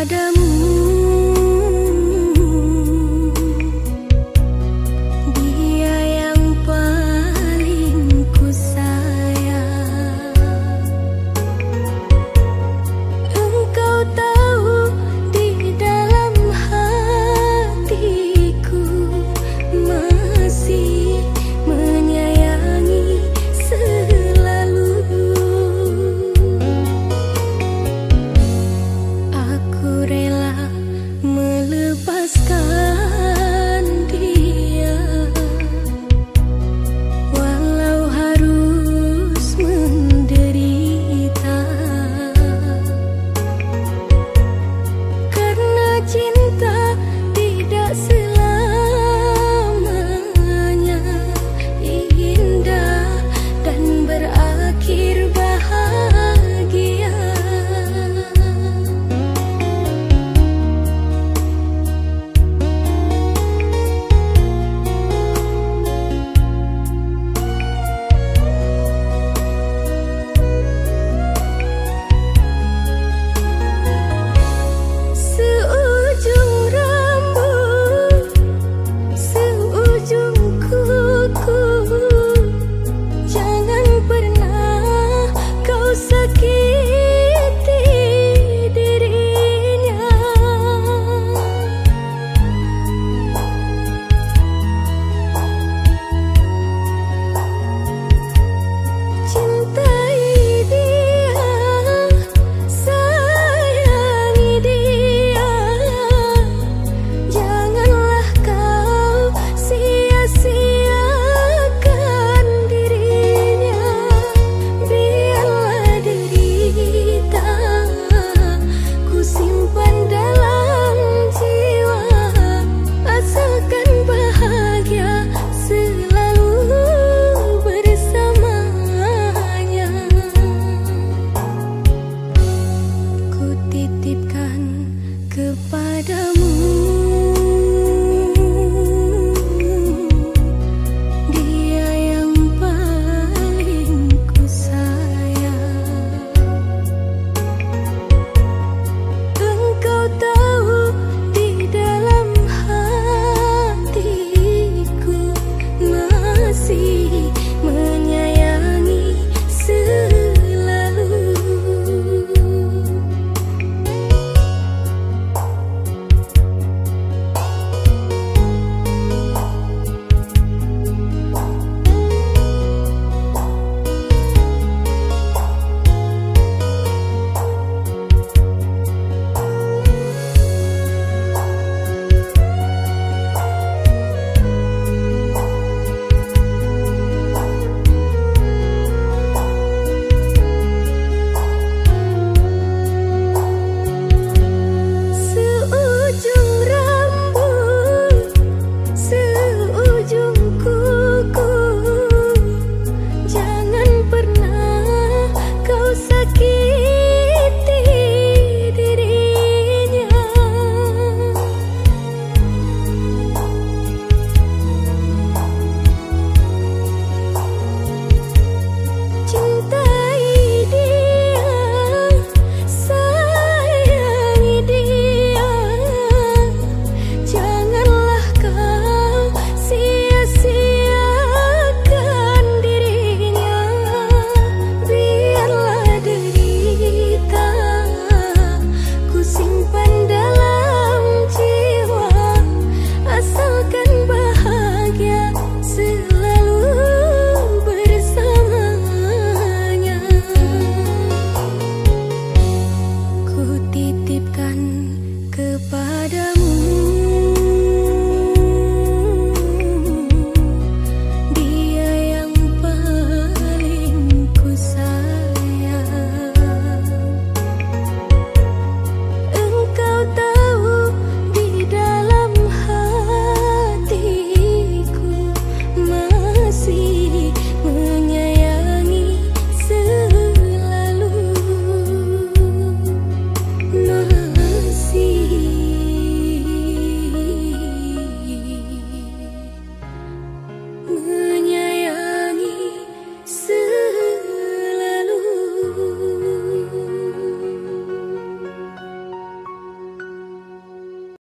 padamu. Ku rela melepaskan